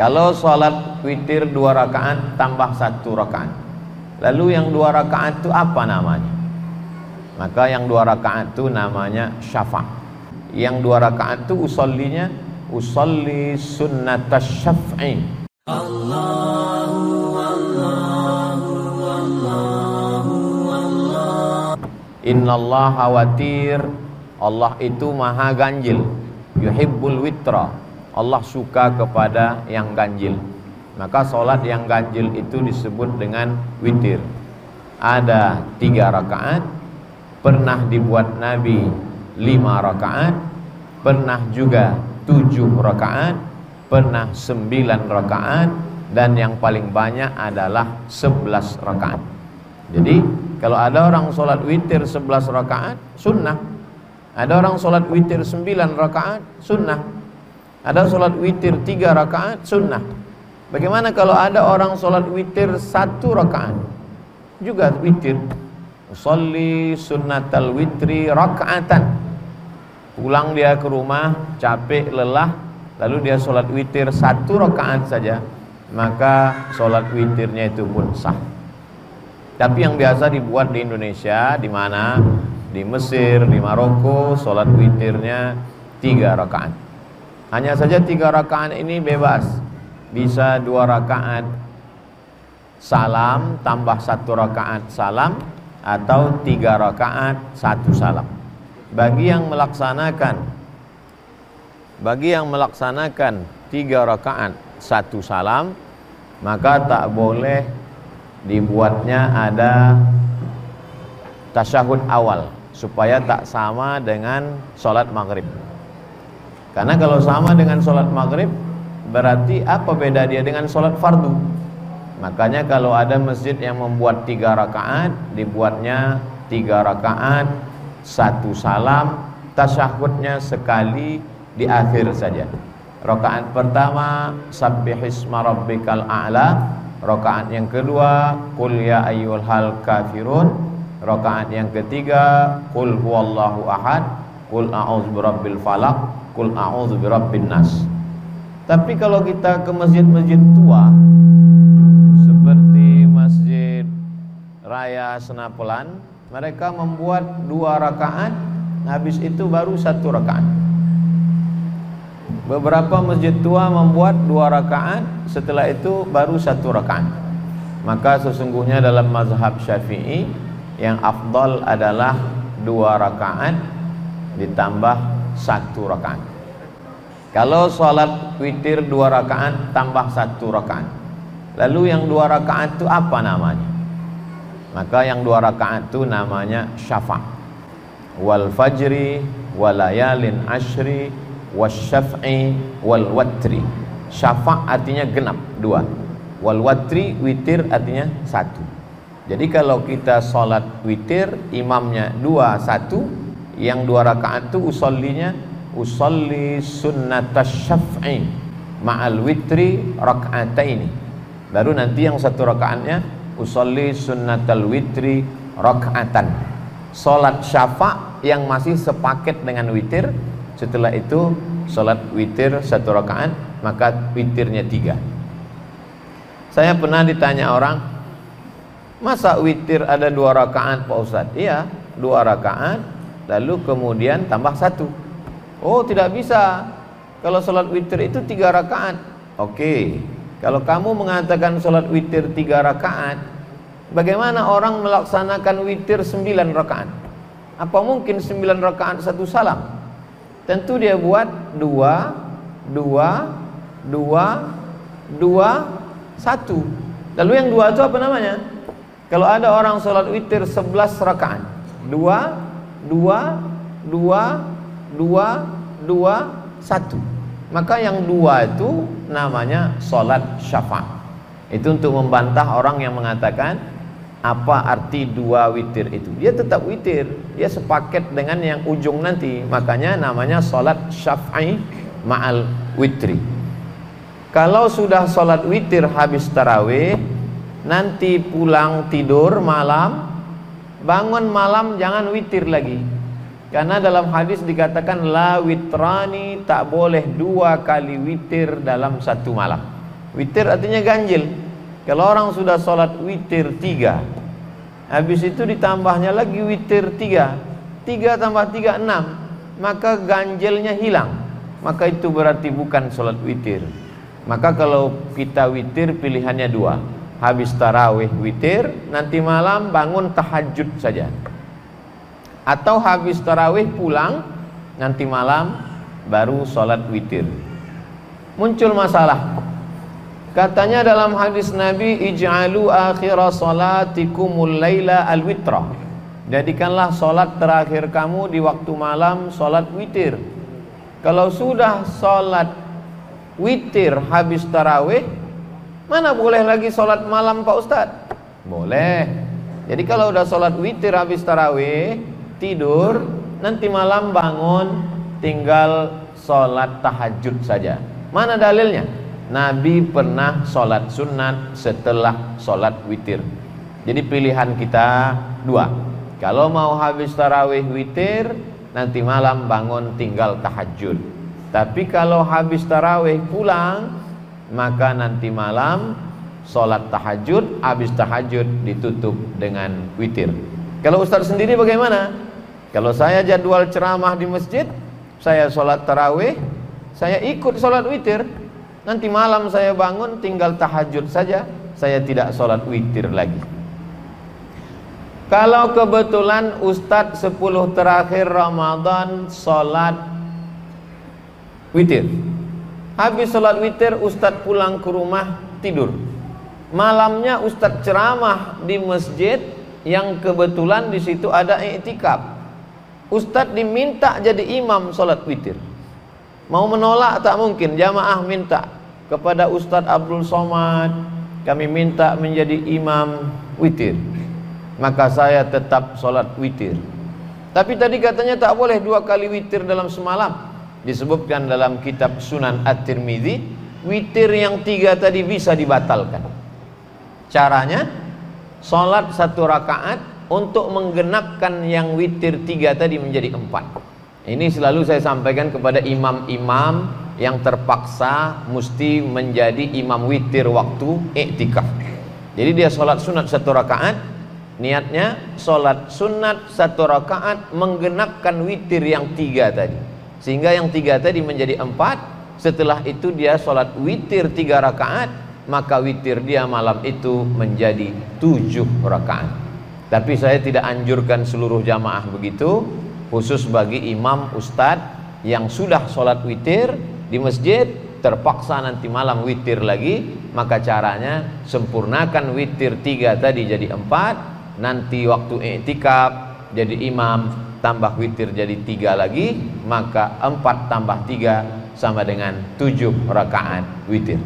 Kalau sholat witir dua rakaat tambah satu rakaat. Lalu yang dua rakaat itu apa namanya? Maka yang dua rakaat itu namanya syafa. Yang dua rakaat itu usollinya usolli sunnat syaf'i. Innallaha watir Allah itu maha ganjil Yuhibbul witra Allah suka kepada yang ganjil Maka solat yang ganjil itu disebut dengan witir Ada tiga rakaat Pernah dibuat Nabi lima rakaat Pernah juga tujuh rakaat Pernah sembilan rakaat Dan yang paling banyak adalah sebelas rakaat Jadi kalau ada orang sholat witir 11 rakaat, sunnah. Ada orang sholat witir 9 rakaat, sunnah. Ada sholat witir 3 rakaat, sunnah. Bagaimana kalau ada orang sholat witir 1 rakaat? Juga witir. Usalli sunnatal witri rakaatan. Pulang dia ke rumah, capek, lelah, lalu dia sholat witir 1 rakaat saja. Maka sholat witirnya itu pun sah. Tapi yang biasa dibuat di Indonesia, di mana? Di Mesir, di Maroko, sholat witirnya tiga rakaat. Hanya saja tiga rakaat ini bebas, bisa dua rakaat salam tambah satu rakaat salam atau tiga rakaat satu salam. Bagi yang melaksanakan, bagi yang melaksanakan tiga rakaat satu salam, maka tak boleh dibuatnya ada tasyahud awal supaya tak sama dengan sholat maghrib karena kalau sama dengan sholat maghrib berarti apa beda dia dengan sholat fardu makanya kalau ada masjid yang membuat tiga rakaat dibuatnya tiga rakaat satu salam tasyahudnya sekali di akhir saja rakaat pertama sabbihisma rabbikal a'la Rakaat yang kedua, Qul ya ayyuhal hal kafirun. Rakaat yang ketiga, Qul huwallahu ahad. Qul a'udzu birabbil falaq. Qul a'udzu birabbin nas. Tapi kalau kita ke masjid-masjid tua seperti Masjid Raya Senapelan, mereka membuat dua rakaat, habis itu baru satu rakaat. Beberapa masjid tua membuat dua rakaat, setelah itu baru satu rakaat. Maka sesungguhnya dalam mazhab syafi'i yang afdal adalah dua rakaat ditambah satu rakaat. Kalau sholat witir dua rakaat tambah satu rakaat. Lalu yang dua rakaat itu apa namanya? Maka yang dua rakaat itu namanya syafa' wal fajri walayalin ashri wasyaf'i wal watri syafa' artinya genap dua wal watri witir artinya satu jadi kalau kita sholat witir imamnya dua satu yang dua rakaat itu usollinya usolli sunnatas syaf'i ma'al witri raka'ataini baru nanti yang satu rakaatnya usolli sunnatal witri raka'atan sholat syafa' yang masih sepaket dengan witir setelah itu sholat witir satu rakaat maka witirnya tiga. Saya pernah ditanya orang masa witir ada dua rakaat Pak Ustadz? Iya dua rakaat lalu kemudian tambah satu. Oh tidak bisa. Kalau sholat witir itu tiga rakaat. Oke. Kalau kamu mengatakan sholat witir tiga rakaat bagaimana orang melaksanakan witir sembilan rakaat? Apa mungkin sembilan rakaat satu salam? Tentu dia buat dua, dua, dua, dua, satu. Lalu yang dua itu apa namanya? Kalau ada orang sholat witir sebelas rakaat, dua, dua, dua, dua, dua, satu. Maka yang dua itu namanya sholat syafa'. Itu untuk membantah orang yang mengatakan apa arti dua witir itu dia tetap witir dia sepaket dengan yang ujung nanti makanya namanya sholat syaf'i ma'al witri kalau sudah sholat witir habis tarawih nanti pulang tidur malam bangun malam jangan witir lagi. Karena dalam hadis dikatakan la witrani tak boleh dua kali witir dalam satu malam. Witir artinya ganjil. Kalau orang sudah sholat witir tiga. Habis itu ditambahnya lagi witir tiga. Tiga tambah tiga enam. Maka ganjilnya hilang. Maka itu berarti bukan sholat witir. Maka kalau kita witir pilihannya dua habis tarawih witir nanti malam bangun tahajud saja. Atau habis tarawih pulang nanti malam baru sholat witir. Muncul masalah. Katanya dalam hadis Nabi ij'alu akhira salatikumul laila al-witra. Jadikanlah sholat terakhir kamu di waktu malam sholat witir. Kalau sudah sholat witir habis tarawih mana boleh lagi sholat malam Pak Ustadz boleh. Jadi kalau udah sholat witir habis tarawih tidur nanti malam bangun tinggal sholat tahajud saja. Mana dalilnya? Nabi pernah sholat sunat setelah sholat witir. Jadi pilihan kita dua. Kalau mau habis tarawih witir nanti malam bangun tinggal tahajud. Tapi kalau habis tarawih pulang maka nanti malam sholat tahajud habis tahajud ditutup dengan witir kalau Ustaz sendiri bagaimana kalau saya jadwal ceramah di masjid, saya sholat tarawih, saya ikut sholat witir. Nanti malam saya bangun tinggal tahajud saja, saya tidak sholat witir lagi. Kalau kebetulan Ustadz 10 terakhir Ramadan sholat witir. Habis sholat witir Ustadz pulang ke rumah tidur. Malamnya Ustadz ceramah di masjid yang kebetulan di situ ada iktikaf. Ustadz diminta jadi imam sholat witir mau menolak tak mungkin jamaah minta kepada Ustadz Abdul Somad kami minta menjadi imam witir maka saya tetap sholat witir tapi tadi katanya tak boleh dua kali witir dalam semalam disebutkan dalam kitab Sunan At-Tirmidzi witir yang tiga tadi bisa dibatalkan. Caranya sholat satu rakaat untuk menggenapkan yang witir tiga tadi menjadi empat. Ini selalu saya sampaikan kepada imam-imam yang terpaksa mesti menjadi imam witir waktu iktikaf jadi dia sholat sunat satu rakaat niatnya sholat sunat satu rakaat menggenapkan witir yang tiga tadi sehingga yang tiga tadi menjadi empat. Setelah itu dia sholat witir tiga rakaat maka witir dia malam itu menjadi tujuh rakaat. Tapi saya tidak anjurkan seluruh jamaah begitu khusus bagi imam ustadz yang sudah sholat witir di masjid terpaksa nanti malam witir lagi maka caranya sempurnakan witir tiga tadi jadi empat nanti waktu iktikaf jadi imam tambah witir jadi tiga lagi maka empat tambah tiga sama dengan tujuh rakaat witir